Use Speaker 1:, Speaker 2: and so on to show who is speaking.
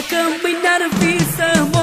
Speaker 1: Dacă of ar